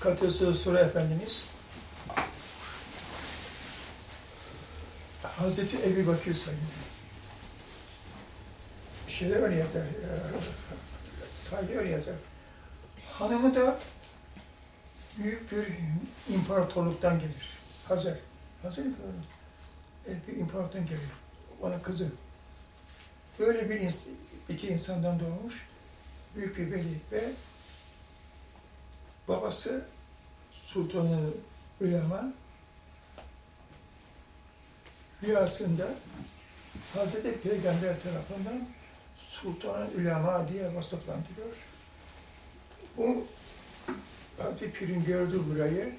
Katısı Sura Efendimiz Hazreti Ebu Bakır sayılır. Şeyler öyle yazar, e, tarih öyle yazar. Hanımı da büyük bir imparatorluktan gelir. Hazar. Hazar imparatorluk. Evet, bir imparatorluktan gelir. Onun kızı. Böyle bir iki insandan doğmuş. Büyük bir veli ve babası Sultanı Ülema rüyasında Hazreti Peygamber tarafından Sultan Ülema diye vasıflandırıyor. Bu Hazreti Pir'in gördüğü burayı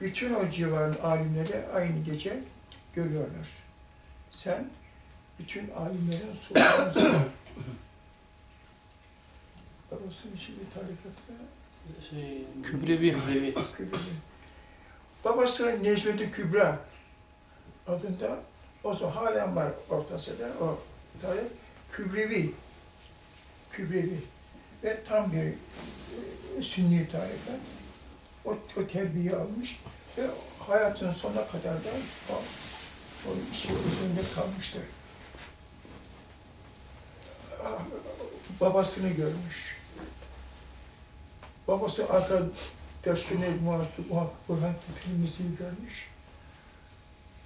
bütün o civarın alimleri aynı gece görüyorlar. Sen bütün alimlerin sultanısın. Babasının şimdi tarikatta Şey, Kübrevi. Kübrevi. Kübra. Babası Necmettin Kübra adında o zaman halen var ortasında o tarih Kübrevi. Kübrevi. Ve tam bir e, sünni tarikat. O, o terbiye almış ve hayatının sonuna kadar da o, o şey üzerinde kalmıştır. Ah, Babasını görmüş. Babası arka Döşkün'ü muhakkak, muhakkak Burhan Tirmizi'yi görmüş.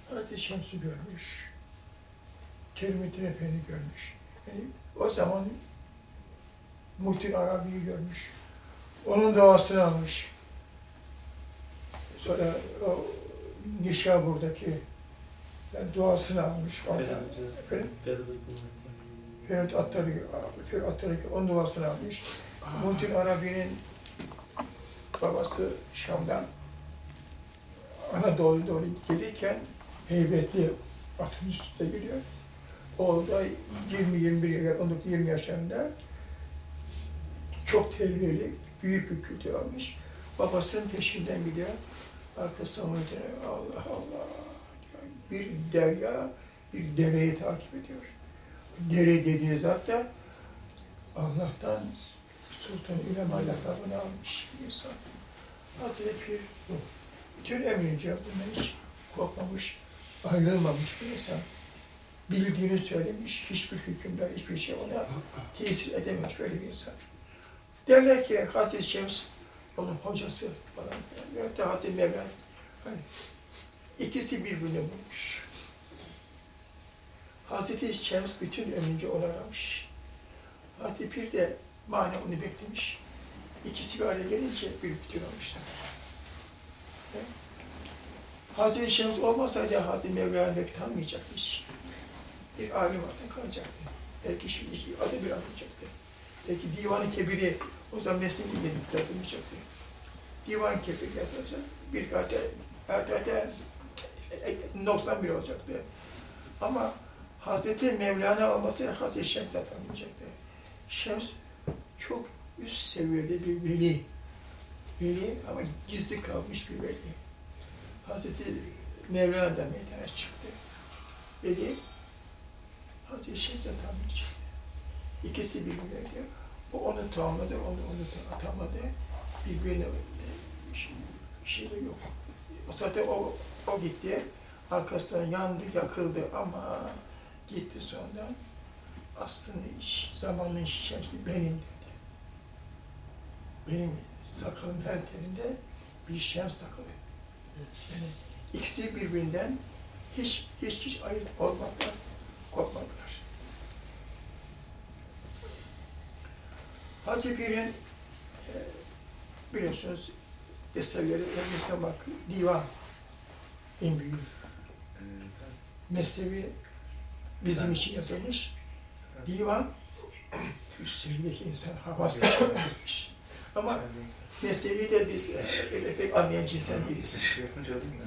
Hazreti Şems'i görmüş. Kerimettin Efendi görmüş. Yani o zaman Muhtin Arabi'yi görmüş. Onun davasını almış. Sonra o Nişabur'daki yani duasını almış. Ferhat Attarı, Ferhat Attarı onun duasını almış. Muhtin Arabi'nin babası Şam'dan Anadolu'ya doğru gelirken heybetli atın üstünde gidiyor. O da 20-21 19-20 yaşlarında çok terbiyeli, büyük bir kültür almış. Babasının peşinden gidiyor. Arkasından Muhtin'e Allah Allah diyor. Bir derya, bir deveyi takip ediyor. Dere dediği zat da Allah'tan Sultan İlem lakabını almış bir insan. Hazreti Pir bu. Bütün emrince bundan hiç korkmamış, ayrılmamış bir insan. Bildiğini söylemiş, hiçbir hükümler, hiçbir şey ona tesir edememiş böyle bir insan. Derler ki Hazreti Şems onun hocası falan. Veyahut da Hazreti Mevlana. Hani ikisi birbirini bulmuş. Hazreti Şems bütün ömrünce onu aramış. Hazreti Pir de mane onu beklemiş. İkisi bir araya gelince bir bütün olmuşlar. Hazreti Şems olmasaydı Hazreti Mevlana belki tanımayacakmış. Bir alim orada kalacaktı. Belki şimdi adı bir anlayacaktı. Belki Divan-ı Kebir'i o zaman Mesnevi ile yazılmayacaktı. Divan-ı Kebir yazılacak. Bir kate, noksan bir olacaktı. Ama Hazreti Mevlana olması Hazreti Şems'e tanımayacaktı. Şems çok üst seviyede bir veli. Veli ama gizli kalmış bir veli. Hazreti Mevlana da meydana çıktı. Veli Hazreti Şems'e tanımayacaktı. İkisi birbirine o onu tamamladı, onu onu atamadı. Birbirine bir şey de yok. O zaten o, o gitti. Arkasından yandı, yakıldı ama gitti sonradan. Aslında zamanın şemsi benim dedi. Benim sakalın her terinde bir şems takılı. Yani ikisi birbirinden hiç hiç hiç ayırt olmadılar, kopmadılar. Hacı Pir'in e, biliyorsunuz eserleri elimizde bak divan en büyük. Mesnevi bizim için yazılmış. Divan üst seviyedeki insan yapmış. Ama mesnevi de biz e, öyle pek anlayan cinsten değiliz.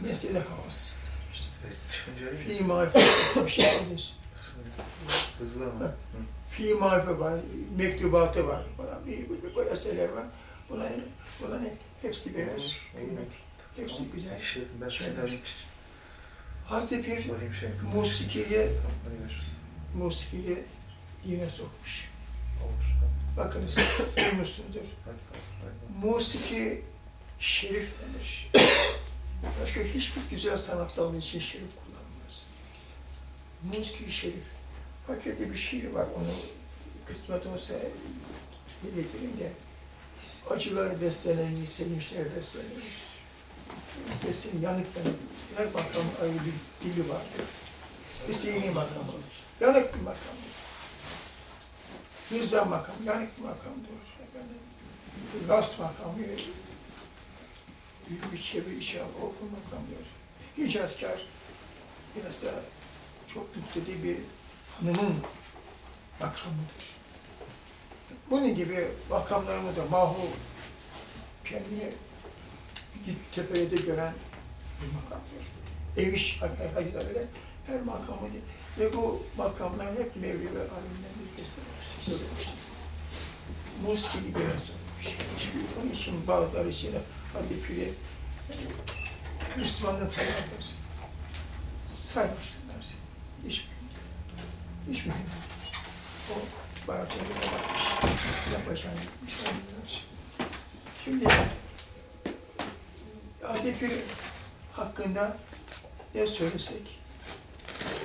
Mesnevi havas. Fi marifet bir şey. Hızlı ama. Var, mektubatı var falan. Bir, bir eserler var. Buna, buna ne? Hepsi birer. Hepsi güzel. Ben Şeyler. Hazreti Pir şey. musikiye, musikiye dine sokmuş. Olur. Bakınız, duymuşsunuzdur. Musiki şerif denir. Başka hiçbir güzel sanat dalı için şerif kullanılmaz. Muski şerif. Hakikaten bir şiir var, onu kısmet olsa iletelim de acılar beslenir, sevinçler beslenir. Beslenir, yanık yanık. Her makamın ayrı bir dili vardır. Hüseyin'i makamı, yanık bir makamdır. Rıza makam, yanık makamdır. Rast makamı, büyük bir çevre içi okul makamdır. Hicazkar, biraz da çok müftedi bir hanımın makamıdır. Bunun gibi makamlarımız da mahu kendini tepede de gören bir makamdır. Ev iş hakikaten öyle her makamı ve bu makamlar hep Mevli ve alimden bir göstermiştir. Muski gibi söylemiş. Onun için bazıları için hadi pire Müslümandan saymazlar. Saymasınlar. Hiç hiç mühim. O baratları bakmış, yapacağını bilmiyoruz. Şimdi Hadi Pir hakkında ne söylesek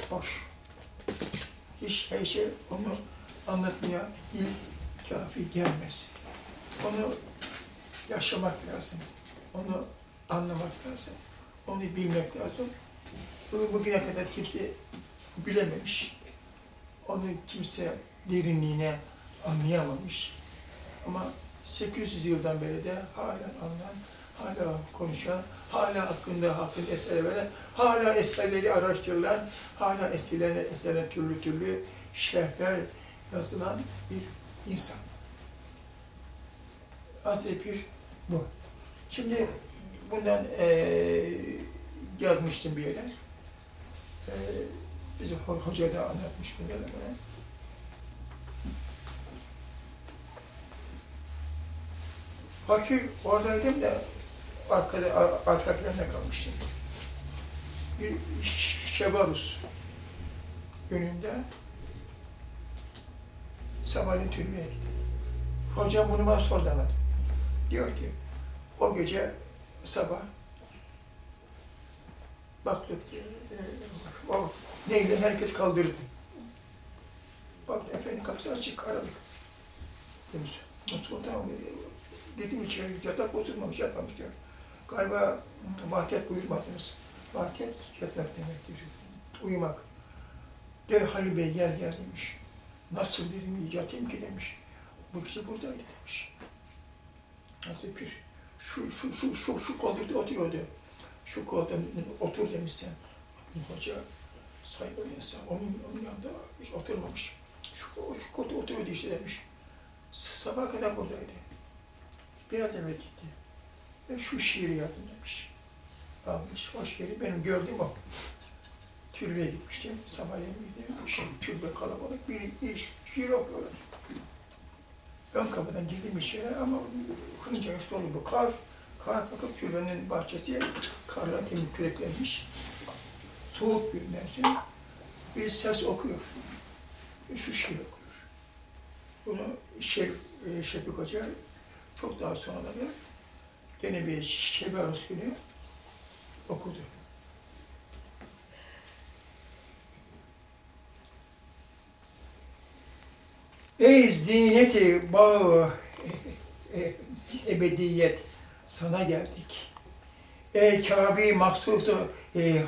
hoş. Hiç her şey onu anlatmaya dil kafi gelmez. Onu yaşamak lazım. Onu anlamak lazım. Onu bilmek lazım. Bunu bugüne kadar kimse bilememiş. Onu kimse derinliğine anlayamamış. Ama 800 yıldan beri de halen anlayan, hala konuşan, hala hakkında hakkın eser veren, hala eserleri araştırılan, hala eserlerine, eserlerine türlü türlü şerhler yazılan bir insan. Hazreti Pir bu. Şimdi bundan eee yazmıştım bir yerler. Eee bizim ho- hoca da anlatmış bunları bana. Fakir oradaydım da arkada, ar- arka planda kalmıştım. Bir Şebarus gününde Samal'in türbeye gitti. Hocam bunu bana sor demedi. Diyor ki, o gece sabah baktık diyor, e, o neyle herkes kaldırdı. Bak efendim kapısı açık, aradık. Demiş, Sultan dedim içeri yatak oturmamış, yatmamış diyor. Galiba vahdet buyurmadınız. Vahdet yatmak demektir. Uyumak. Der Halil Bey gel gel demiş. Nasıl dedim yatayım ki demiş. Bu kişi buradaydı demiş. Nasıl bir şu şu şu şu şu koltukta oturuyordu. Şu koltukta otur demiş sen. Hoca saygılı insan. Onun, onun yanında hiç oturmamış. Şu, şu koltukta oturuyordu işte demiş. Sabah kadar buradaydı. Biraz evvel gitti. Ve şu şiiri yazdım demiş. Almış, hoş geldin. Benim gördüğüm o. Türbeye gitmiştim. Sabahleyin bir şey, türbe kalabalık bir iş, şiir okuyorlar. Ön kapıdan girdim içeri ama hınca üstü dolu bu kar. Kar bakıp türbenin bahçesi karla temiz küreklenmiş. Soğuk bir mevsim. Bir ses okuyor. Şu şiir okuyor. Bunu şey, e, Şefik Hoca çok daha sonraları gene bir Şebarus günü okudu. Ey ziyneti bağı e, e, ebediyet sana geldik. Ey Kabe maksudu e,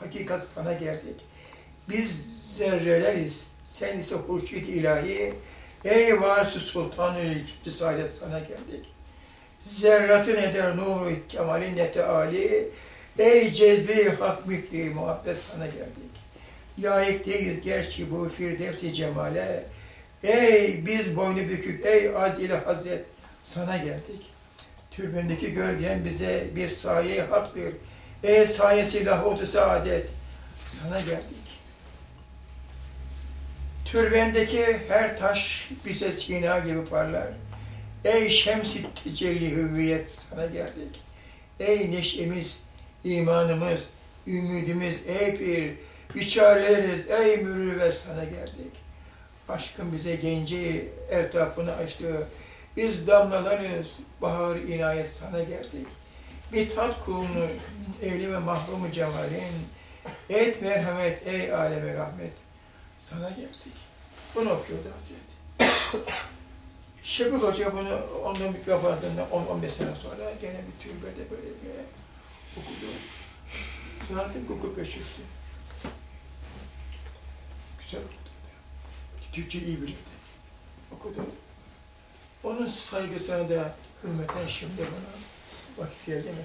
hakikat sana geldik. Biz zerreleriz. Sen ise hurşit ilahi. Ey varsı sultanı risalet sana geldik. Zerratın eder nuru kemalin neti ali. Ey cezbi hak mikri muhabbet sana geldik. Layık değiliz gerçi bu firdevsi cemale. Ey biz boynu bükük, ey az ile hazret sana geldik. Türbendeki gölgen bize bir saye haktır. Ey sayesi lahutu saadet sana geldik. Türbendeki her taş bize sina gibi parlar. Ey şems-i tecelli hüviyet sana geldik. Ey neşemiz, imanımız, ümidimiz, ey pir, biçareleriz, ey mürüvvet sana geldik. Aşkın bize genci, eltafını açtı. Biz damlalarız, bahar inayet sana geldik. Bir tat kulunu, ehli ve mahrumu cemalin, et merhamet, ey aleme rahmet, sana geldik. Bunu okuyordu Hazreti. Şefik Hoca bunu ondan vefatından 10-15 sene sonra gene bir türbede böyle bir okudu. Zaten hukuk peşirdi. Güzel okudu. Türkçe iyi bilirdi. Okudu. Onun saygısına da hürmeten şimdi bana vakit geldi mi?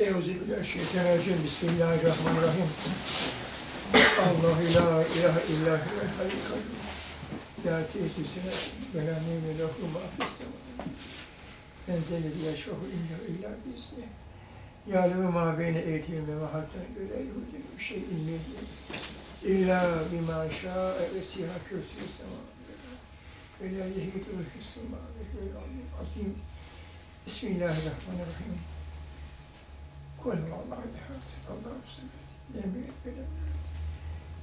Euzubillahimineşşeytanirracim. Bismillahirrahmanirrahim. Allahu la ilahe illa huvel hayyul kayyum. La tesisine ve la nîme lehu ma fis semâ. Enzellezi yeşfahu illa illa bi'izni. Yâlemu ma beyne eydihim ve ma halkâ göre yuhudin bir şey ilmi İlla bima şâ'e ve siyâ kürsü semâ. Ve la yehidu hüsnû ma ve huvel azim. Bismillahirrahmanirrahim. Kul Allahu ehad. Allahu semed. Lem yelid ve lem yulad.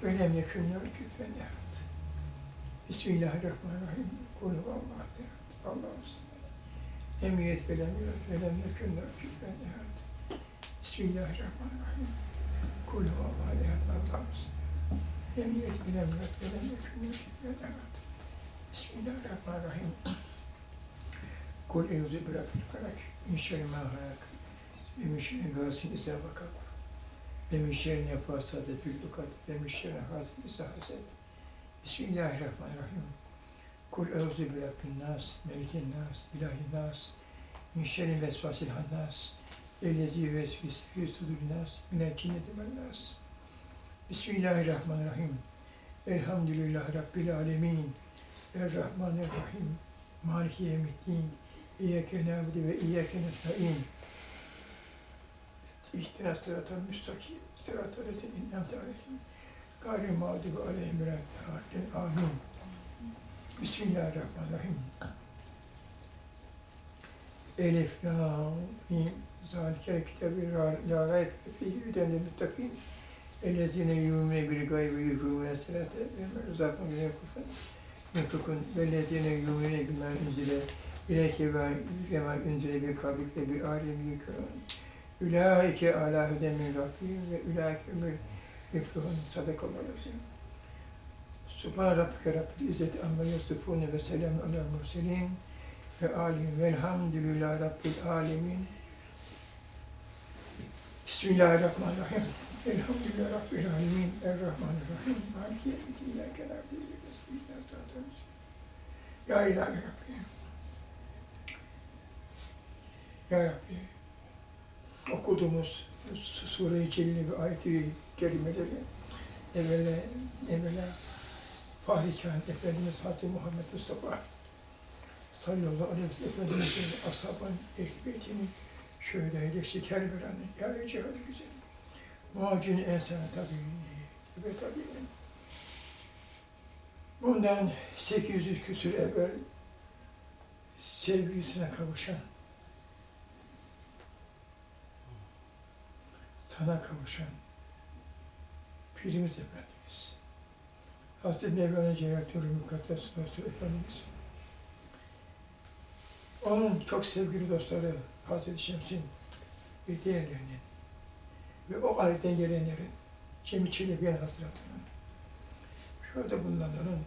Ve lem yekun lehu kufuven ehad. Bismillahirrahmanirrahim. Kul Allahu ehad. Allahu semed. Lem yelid ve lem yulad ve lem yekun lehu kufuven ehad. Bismillahirrahmanirrahim. Kul Allahu ehad. Allahu semed. Lem yelid ve lem yulad ve lem. Bismillahirrahmanirrahim. Kul euzu bi rabbil felak. Min min şerri nefâsâde fil ukad. Ve min şerri hâsin izâ hased. Bismillahirrahmanirrahim. Kul euzu bi rabbin nas, melikin nas, ilahin nas, min şerri vesvasil hannas, ellezî vesvis fî sudurin nas, minel cinneti nas. Bismillahirrahmanirrahim. Elhamdülillahi Rabbil alemin. Errahmanirrahim. Maliki yevmiddin. İyyâke nâbudu ve iyyâke nesta'in. İhtina sıratal müstakim. Sıratal lezîne in'amte aleyhim. Gâri mağdubi aleyhim ve lâddâlin. Amin. Bismillahirrahmanirrahim. Elif, la, mim, zâlikel kitabı la rayb fîhî hüden lil muttaqîn. Ellezîne yûmîne bil gaybi yûfûne selâte ve rızâkun güne kufen. Yunfikun vellezîne yûmîne bimâ unzile ileyke ve bimâ unzile bil kablik ve bil âlemi yükûn. Ulaike alâ hüden min rabbihim ve ulaike umul yuflihun. Sadakallahu aleyhi Subhan rabbike rabbil izzeti amma yasifun ve selamun alel murselin ve alim velhamdülillahi rabbil alemin. Bismillahirrahmanirrahim. Elhamdülillahi rabbil alemin. Errahmanirrahim. Maliki yevmiddin. İyyâke na'budu ve iyyâke nestaîn. Ya ilahi Rabbi. Ya Rabbi. Okuduğumuz Sure-i Celile ve ayet-i kerimeleri evvela, evvela Fahri Kain Efendimiz Hazreti Muhammed Mustafa sallallahu aleyhi ve sellem Efendimiz'in ashabın, ehl-i beytinin şöyle eyleşti Kerbela'nın yâri cihadı güzel. Muhacir insan tabii, tabii tabii. Bundan 800 küsur evvel sevgilisine kavuşan, sana kavuşan Pirimiz Efendimiz, Hazreti Mevlana Celalettin Mukaddes Resul Efendimiz, onun çok sevgili dostları Hazreti Şems'in ve diğerlerinin ve o aileden gelenlerin, Cem-i Çelebiyen Hazretleri'nin, şurada bulunanların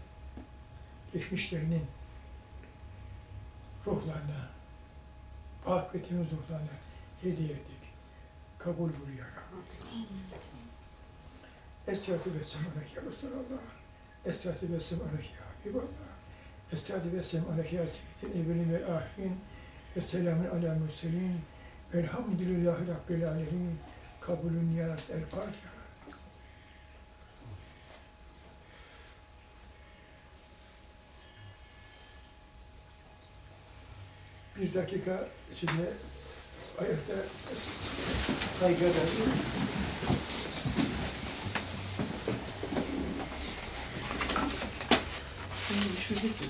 geçmişlerinin ruhlarına, akıbetimiz ruhlarına hediye ettik. Kabul buyur ya Rabbi. Esrati besem aleyhi ya Resulallah. Esrati besem aleyhi ya Habiballah. Esrati besem aleyhi ya seyyidin evvelin ve ahirin. Ve selamun ala mürselin. Velhamdülillahi Rabbil alemin. Kabulün ya El Fatiha. Bir dakika size ayakta saygı ederim. Senin düşürecek mi?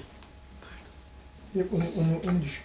Hep onu, onu, onu düşün.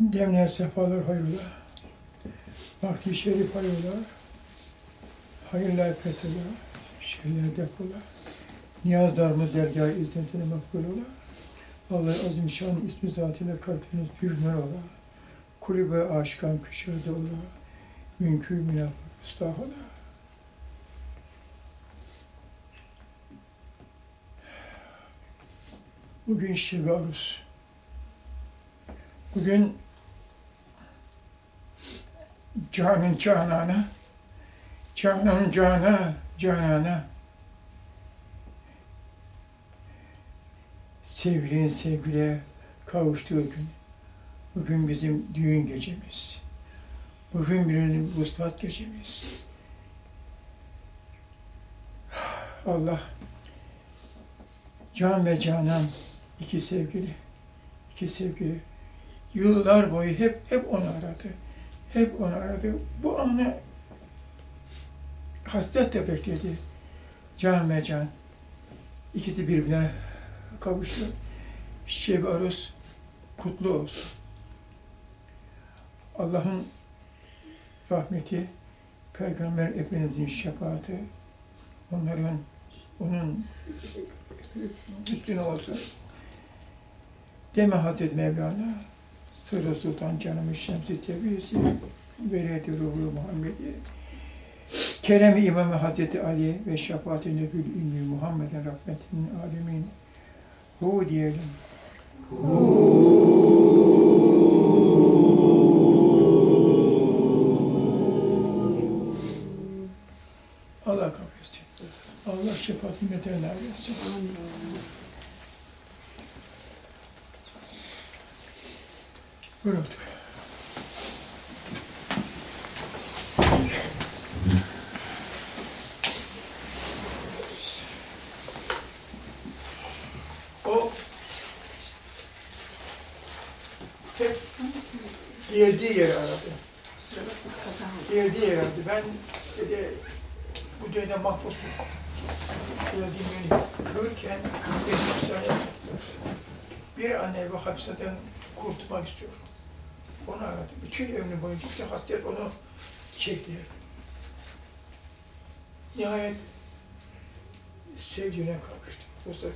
Demler sefalar hayrola. Vakti şerif hayrola. Hayırlar fetola. Şerler depola. Niyazlarımız dergâh izzetine makbul ola. Allah azim şan ismi zatıyla kalbiniz bir nur ola. Kulübe aşkan küşade ola. Münkü münafık ıstah ola. Bugün Şebi Arus. Bugün canın canana, canın cana, canana, sevgilinin sevgiliye kavuştuğu gün. Bugün bizim düğün gecemiz. Bugün birinin vuslat gecemiz. Allah can ve canan iki sevgili, iki sevgili yıllar boyu hep hep onu aradı. Hep onu aradı. Bu anı hasretle bekledi. Can ve can. İkisi birbirine kavuştu. Şebi Arus kutlu olsun. Allah'ın rahmeti, Peygamber Efendimiz'in şefaati, onların, onun üstüne olsun. Deme Hazreti Mevlana, Sırrı Sultan Canım-ı Şems-i Tebrisi, Veledi Ruhu Muhammed'i, Kerem-i İmam-ı Hazreti Ali ve Şefaat-i Nebül İlmi Muhammed'in rahmetinin alemin. Hu diyelim. Allah kabul etsin. Allah şefaat himmetine nail etsin. Otur. O hep geldiği yeri aradı. Geldiği yeri aradı. Ben dedi, bu dönem mahpusum. Görürken beni hapishaneye soktular. Bir anne bu hapisten kurtulmak istiyor. Bütün ömrü boyunca işte hasret onu çekti. Nihayet sevdiğine kavuştu. O sefer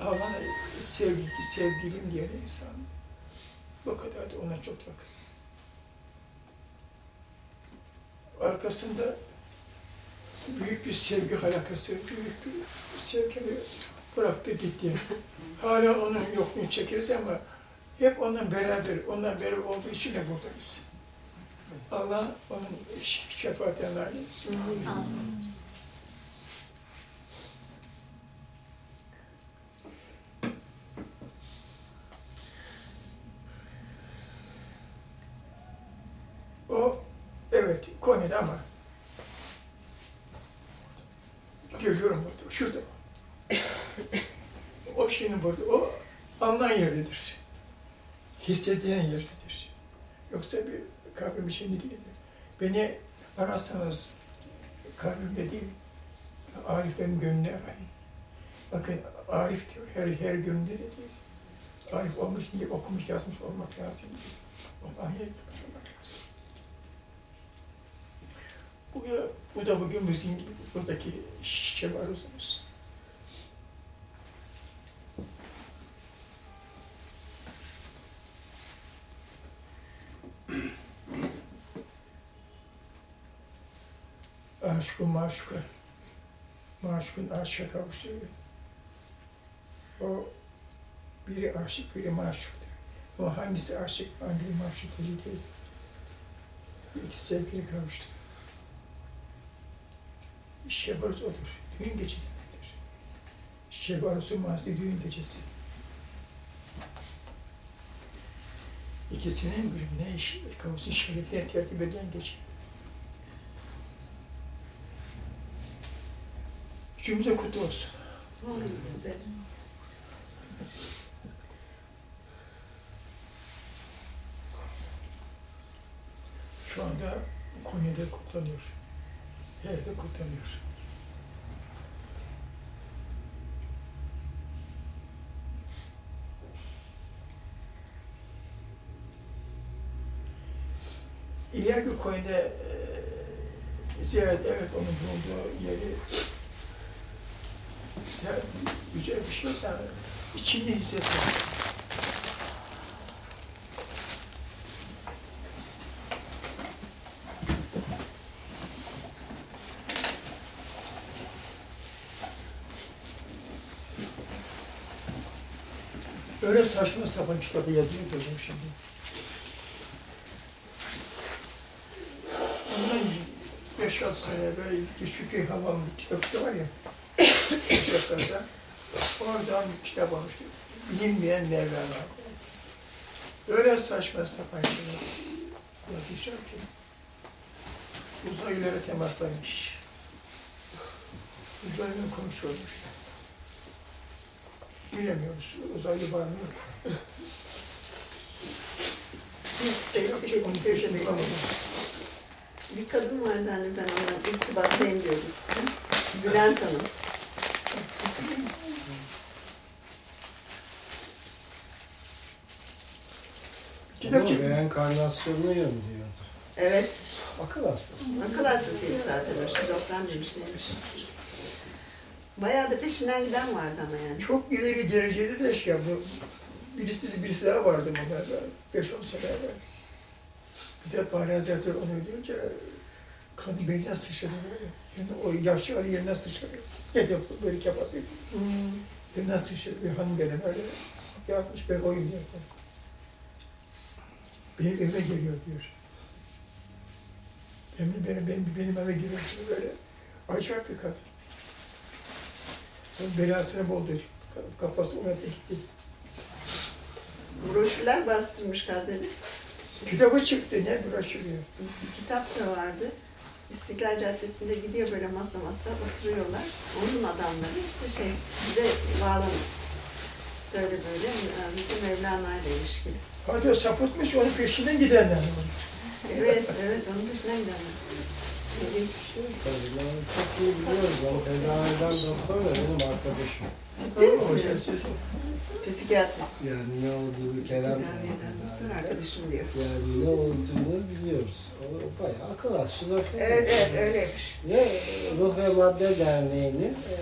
Ağlana sevgi, sevgilim diyen insan bu kadar da ona çok yakın. Arkasında büyük bir sevgi halakası, büyük bir sevgini bıraktı gitti. Hala onun yokluğunu çekeriz ama hep onunla beraber, onunla beraber olduğu için de buradayız. Allah onun şefaatine nail etsin. O, evet Konya'da ama görüyorum burada, şurada. o şeyin burada, o alınan yerdedir. Hissedilen yerdedir. Yoksa bir kalbim içinde değildir. Beni ararsanız kalbimde değil, Arif'lerin gönlüne arayın. Bakın Arif diyor, her, her gönlünde de değil. Arif olmuş diye okumuş, yazmış olmak lazım. Onu anlayabilmiş olmak lazım. Bu, da- bu da bugün bizim buradaki şişe varızımız. Aşkın maşuka, maşukun aşka kavuşturuyor. O biri aşık, biri maşuktur. Ama hangisi aşık, hangisi maşuk belli değil. İki sevgili kavuştu. Şebarus odur. Düğün gecesi demektir. Şebarus'un mahzı düğün gecesi. İkisinin birbirine kavuşsun şerefine tertip edilen gece. Cümle kutlu olsun. Şu anda Konya'da kutlanıyor. Her yerde kutlanıyor. İleriki koyunda e, ziyaret, evet onun bulunduğu yeri ziyaret, güzel bir şey yani içinde hissetsin. Öyle saçma sapan kitabı yazıyor hocam şimdi. Ondan 5-6 sene böyle Şükrü Havam kitapçı var ya, Kuşaklar'da. Oradan kitap almış. Bilinmeyen Mevlana. Öyle saçma sapan şeyler yazmışlar ki. Uzaylılara temaslanmış. Uzaylı konuşuyormuş. Bilemiyoruz. Uzaylı var mı yok. Onu bir, peşini bulamadım. bir kadın vardı hani ben ona irtibattayım diyordum. Bülent Hanım. Kitapçı. Ama reenkarnasyonunu yönlüyordu. Evet, Akıl hastası. akıl hastasıyız zaten şizofren demiş neymiş. Bayağı da peşinden giden vardı ama yani. Çok ileri derecede de şey bu. Birisi, birisi daha vardı bunlarda. 5-10 sene evvel. Mithat Bahri Hazretleri onu öldürünce kanı beline sıçradı böyle. Yani o yaşlı Ali yerine sıçradı. Ne de böyle kafası. Hmm. Yerine sıçradı bir hanım gelen öyle. Yapmış ben oyun diyor. Benim eve geliyor diyor. Benim, benim, benim, benim eve giriyor böyle. Acayip bir kadın. Onun belasını buldu. Kafası ona gitti. Broşürler bastırmış kadını. Kitabı çıktı, ne uğraşılıyor. Bir kitap da vardı. İstiklal Caddesi'nde gidiyor böyle masa masa oturuyorlar. Onun adamları işte şey bize bağlanıyor. Böyle böyle Hazreti Mevlana ile ilişkili. Hadi sapıtmış, onun peşinden gidenler. Evet, evet onun peşinden gidenler. Şey. Tabii biliyoruz. Eden doktor da benim arkadaşım. Ciddi siz- Psikiyatrist. Yani ne olduğunu Kerem doktor arkadaşım diyor. Yani ne olduğunu biliyoruz. O bayağı akıl hastası. Şizofren. Evet, evet öyleymiş. Ve Ruh ve Madde Derneği'nin e,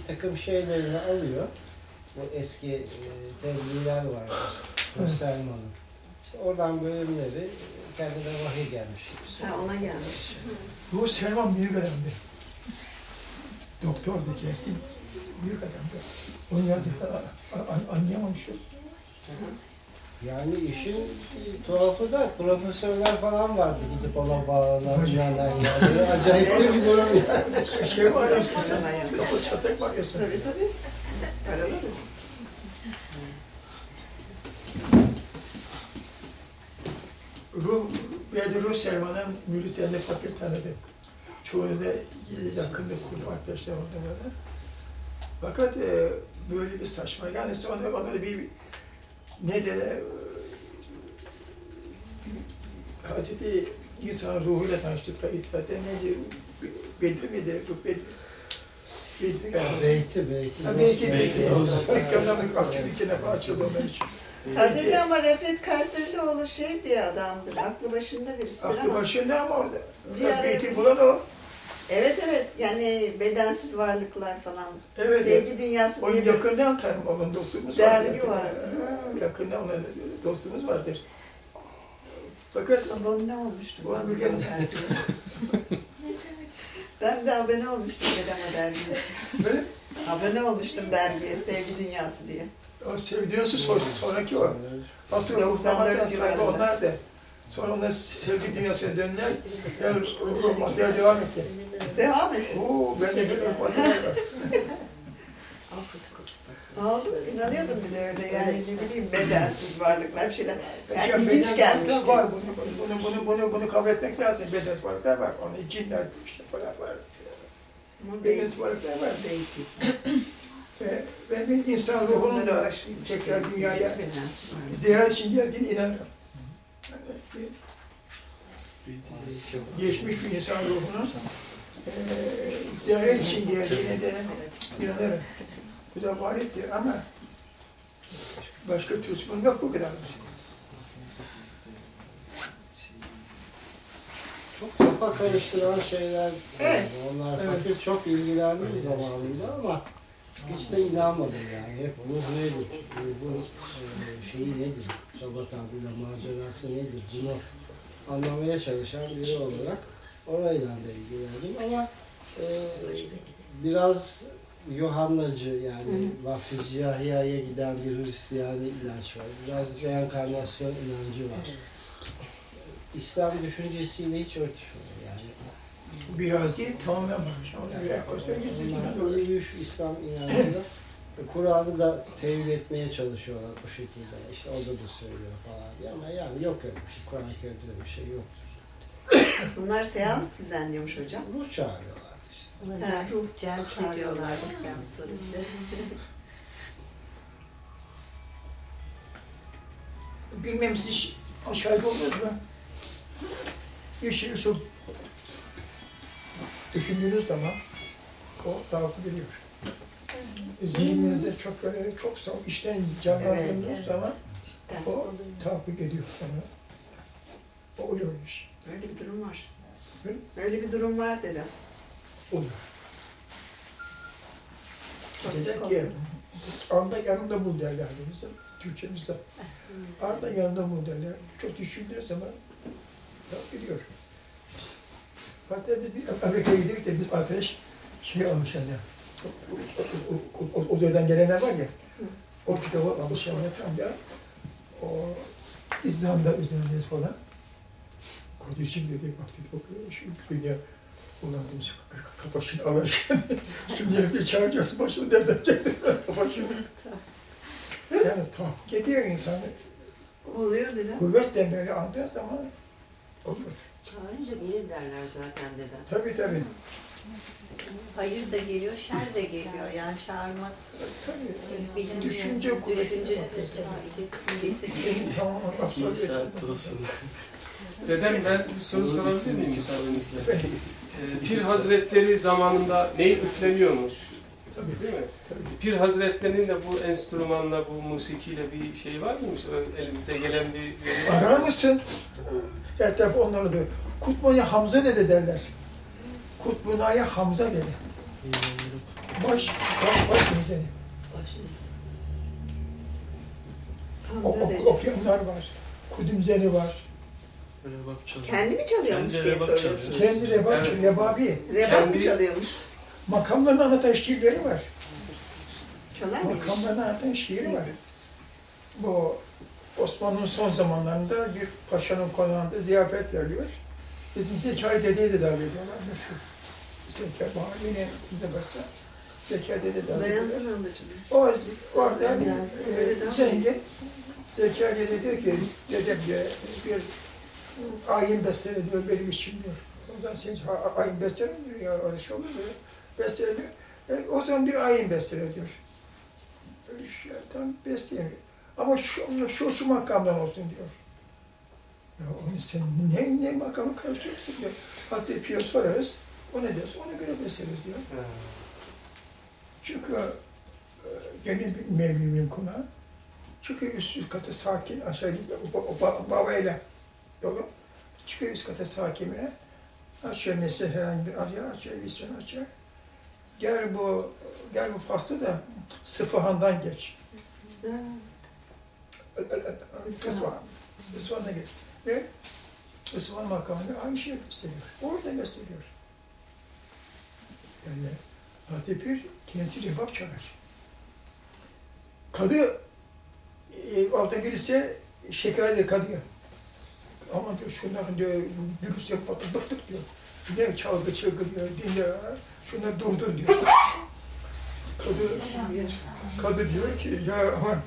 bir takım şeylerini alıyor. Bu eski e, tebliğler vardır. Müslümanın. İşte oradan bölümleri kendine vahiy gelmiş. Ha ona gelmiş. Bu Selman büyük adamdı. Doktor diyeceksin. Büyük adamdı. Onun yazdıkları anlayamamışım. Yani işin tuhafı da profesörler falan vardı gidip ona bağlanan dünyadan yani. Acayip de bir durum yani. Şey mi arıyorsun sen? Çatlak mı arıyorsun? Tabii tabii. Paralarız. Ruh, de Ruh Selman'ın müritlerini fakir tanıdım. Çoğunu da yakında kurdum arkadaşlar orada böyle. Fakat e, böyle bir saçma, yani sonra ona da bir ne de e, Hazreti insan ruhuyla tanıştık tabii zaten neydi? Bedir miydi? Bedir. Bedir galiba. Beyti, beyti. Ha, Beyti, Beyti. Beyti. Dükkandan bir defa açıldı onun için. Ha dedi ama Refet Kayserlioğlu şey bir adamdır. Aklı başında birisidir Aklı ama. başında ama orada. Bir ara- Beyti bulan o. Evet evet yani bedensiz varlıklar falan. Evet. Sevgi dünyası Onun diye bir yakından tanım, onun dostumuz Dergi vardır. var. Ee, Yakından onun dostumuz vardır. Fakat abone olmuştum. Onu ben bir bu gene- dergiye. Ben de abone olmuştum Bedema dergiye. böyle Abone olmuştum dergiye Sevgi Dünyası diye. o sevdiğinizi sor, sonraki o. Aslında o 94 zamandan sahibi civarında. onlar da. Sonra onlar sevgi dünyasına döndüler. Ben romantiğe devam etti. Devam et. Oo, ben de bir romantiğe Oldu. İnanıyordum bir de öyle yani ne bileyim bedensiz varlıklar bir şeyler. Yani Ya ilginç gelmişti. Var, bunu, bunu, bunu, bunu, bunu kabul etmek lazım. Bedens varlıklar var. Onun cinler işte falan var. Ama Bedens beyti. varlıklar var. Beyti. Ve ben bir insan ruhunun da tekrar dünyaya Bedensiz ziyaret için geldiğine inanırım. Yani geçmiş bir insan ruhunun eee ziyaret için geldiğine de inanırım. Bu da varittir ama başka tüsbün yok bu kadar. kafa karıştıran şeyler. Evet. Onlar Evet. fakir çok ilgilendim zamanında ama hiç de inanmadım yani. Hep ruh nedir? Ruhun e, şeyi nedir? Şabat abiyle macerası nedir? Bunu anlamaya çalışan biri olarak orayla da ilgilendim ama e, biraz Yohannacı yani vaftiz cihaya giden bir Hristiyani inanç var. Biraz reenkarnasyon inancı var. İslam düşüncesiyle hiç örtüşmüyor yani. Biraz değil, tamamen var. Onlar bir İslam inancıyla e, Kur'an'ı da tevil etmeye çalışıyorlar bu şekilde. İşte orada da söylüyor falan diye ama yani yok öyle bir şey. Kur'an-ı Kerim'de bir şey yoktur. Bunlar seans düzenliyormuş hocam. Ruh işte. Ha. Ruh celsi diyorlar bu seansları. Bilmem siz şahit oldunuz mu? Bir şeyi çok düşündüğünüz zaman o dağıtı geliyor. Zihninizde çok böyle çok sağ işten canlandırdığınız Evet, evet. zaman İşte o tahakkuk ediyor sana. O oluyormuş. öyle bir durum var. Hı? Öyle bir durum var dedim. Sık ki, oluyor. anda yanında bul derler bizim Türkçemizde. Anda yanında bul derler. Çok düşündüğü zaman tahakkuk ediyor. Hatta biz bir Amerika'ya gittik de biz arkadaş şey almış hani. O, o, o, o, gelenler var ya. O kitabı almış yani tam ya. O İzlanda üzerinde falan. Kardeşim dedi bak dedi okuyor şu dünya ulan demiş kafa şunu alırken şimdi herifle çağıracağız başını nereden çekti kafa şunu. Yani tahakkuk ediyor insanı. Oluyor dedim. Kuvvetle böyle andığı zaman oluyor. Çağırınca gelir derler zaten deden. Tabii tabii. Hayır da geliyor, şer de geliyor. Yani çağırmak Tabii. Düşünce kuvveti. Düşünce de çağır, hepsini getiriyor. Tamam, absolut. saat olsun. Dedem ben bir soru sorabilir miyim müsaadenizle? Ee, Pir Hazretleri zamanında ney üfleniyormuş? Tabii. Değil mi? Pir Hazretlerinin de bu enstrümanla, bu musikiyle bir şey var mıymış? Öyle Elimize gelen bir? Arar mısın? Etrafı onları diyor. Kutbunaya Hamza dede derler. Kutbunaya Hamza dede. Baş, baş, baş kimseni. O, Hamza ok, dedi. okuyanlar var. Kudümzeni var. Rebap çalıyor. Kendi mi çalıyormuş Kendi diye rebap soruyorsunuz. Kendi rebap, Evet. rebabi. Rebap mı Kendi- çalıyormuş? Makamlarını anlatan şiirleri var. Çalar mıymış? Makamlarını anlatan şiiri var. Bu Osmanlı'nın son zamanlarında bir paşanın konağında ziyafet veriliyor. Bizim Zekai Dede'yi de davet ediyorlar meşhur. Zekai Bahar yine demezse Zekai Dede davet ediyorlar. zamanda çalıyor. O orada Biraz e, zengin Zekai Dede diyor ki dedem diyor bir ayin bestele diyor benim için diyor. Ondan sen ayin bestele diyor ya öyle şey olur mu? Bestele diyor. E, o zaman bir ayin bestele diyor. E, şu- Tam bestelemiyor. Ama şu, şu, şu makamdan olsun diyor. Ya onu sen ne, ne makamı karıştırıyorsun diyor. Hazreti Piyas sorarız, o ne diyorsa ona göre besleriz diyor. Çünkü e, gene bir Mevli'nin konağı. Çıkıyor üst, katı sakin, aşağı babayla yolu. Çıkıyor üst katı sakimine. Açıyor mesela herhangi bir arya, açıyor, visyon açıyor. Gel bu, gel bu faslı da Sıfahan'dan geç. Ha, Isfahan. Isfahan'a geç. Ve Isfahan makamında aynı şeyi gösteriyor. Orada gösteriyor. Yani Fatih Pir kendisi rebap çalar. Kadı e, alta gelirse şekerle kadıya. Ama diyor şunların diyor gürüz yapmakta bıktık diyor. Ne çalgı çılgı diyor, dinle şunları durdur diyor. Kadı, kadı diyor ki ya aman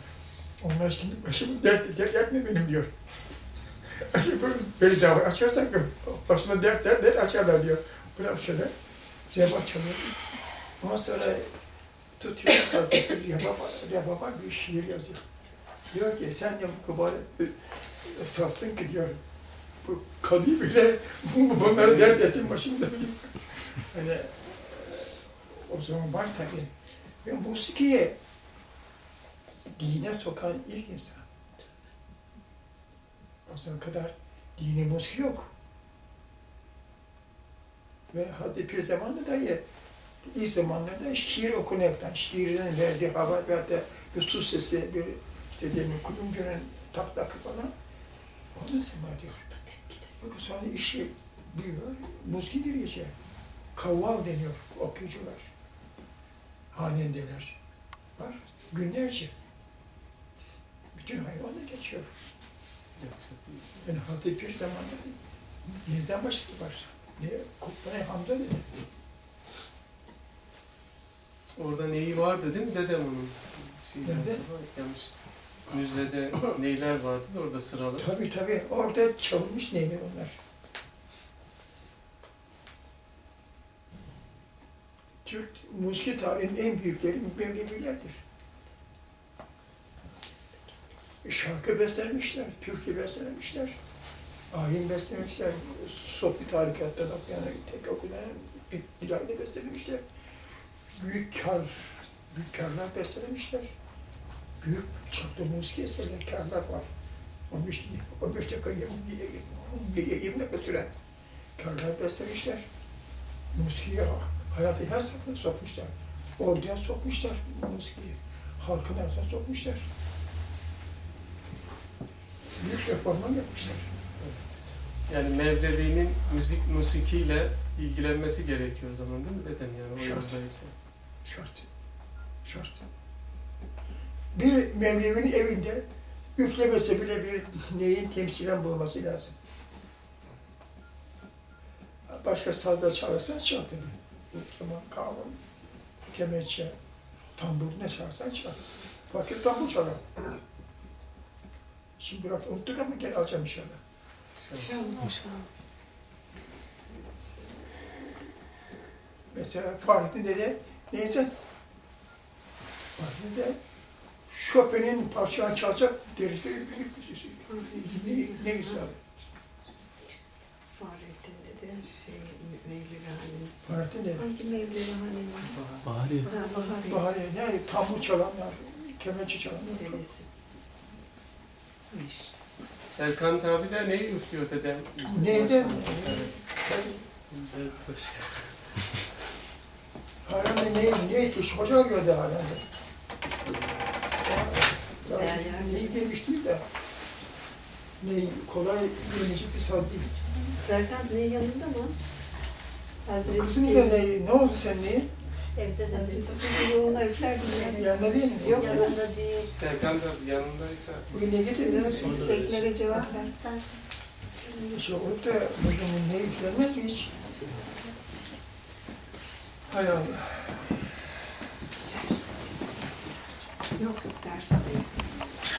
onlar şimdi başımı dert, dert etme benim diyor. Açıp böyle, dava açarsan başıma dert dert dert açarlar diyor. Bırak şöyle, rebap çalıyor. Ondan sonra tutuyor, rebaba, rebaba bir şiir yazıyor. Diyor ki sen de bu kadar satsın ki diyor. Bu kadıyı bile bu- bunları dert ettim başımda bile. Hani o zaman var tabii. Ve musikiye dine sokan ilk insan. O zaman kadar dini musiki yok. Ve Hazreti Pir zamanında dahi ilk zamanlarda şiir okunmaktan, şiirden verdiği hava ve hatta bir su sesi, bir işte demin kulümbünün tak takı falan onu sema diyor. Sonra işi büyüyor, muski diriyor Kavval deniyor okuyucular. Hanendeler. Var. Günlerce. Bütün hayvanla geçiyor. Yani Hazreti Pir zamanında nizam başısı var. Ne? Kubbane Hamza dedi. Orada neyi vardı değil mi dedem onun? Şey, Nerede? Yanlış. Müzede neyler vardı da orada sıralı. Tabii tabii. Orada çalınmış neyler onlar. Türk musiki tarihinin en büyükleri Mevlevilerdir. Şarkı beslenmişler, türkü beslenmişler, ayin beslemişler, sohbet tarikattan okuyan, tek okunan bir ileride beslenmişler. Büyük kar, büyük karlar beslemişler. Büyük çaplı musiki eserler, var. 15, 15 dakika, 20, 20 dakika süren karlar beslemişler. Musikiye hayatı her safhaya sokmuşlar. Orduya sokmuşlar musikiyi. Halkın arasına sokmuşlar. Büyük reformlar yapmışlar. Yani Mevlevi'nin müzik musikiyle ilgilenmesi gerekiyor o zaman değil mi dedem yani o Şart. Şart. Şart. Bir Mevlevi'nin evinde üflemese bile bir neyin temsilen bulunması lazım. Başka sazda çalarsan çal tabii. Keman, kanun, kemençe, tambur ne çalarsan çal. Fakir tambur çalar. Şimdi bırak unuttuk ama gene alacağım inşallah. Mesela Fahrettin dede neyse Fahrettin de Chopin'in parçalarını bir sesi. Ne, güzel. Fahrettin dedi şey Mevlevi Halim. Fahrettin de Hangi? Bahri. Ha, Bahari. bahane ne tambur çalanlar, kemençe çalanlar. Dedesi. Serkan abi de neyi üflüyor dedem? Neydi? Evet. Haremde ne, ne etmiş? Hoca gördü haremde. Değer yani. neyi değil de. Ne kolay bilinecek bir saz değil. Serkan ne yanında mı? Hazreti Kızım da ne, ne oldu sen neyin? Evde de Hazreti Pir yoğuna üfler bilmez. Yanında değil mi? Yok yanında değil. Serkan da yanındaysa Bugün ne getirdiniz? Biraz isteklere cevap ver. Sen Şey olup da bugün ne yüklenmez mi hiç? Hay Allah. Yok yok ders alıyor.